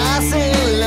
I say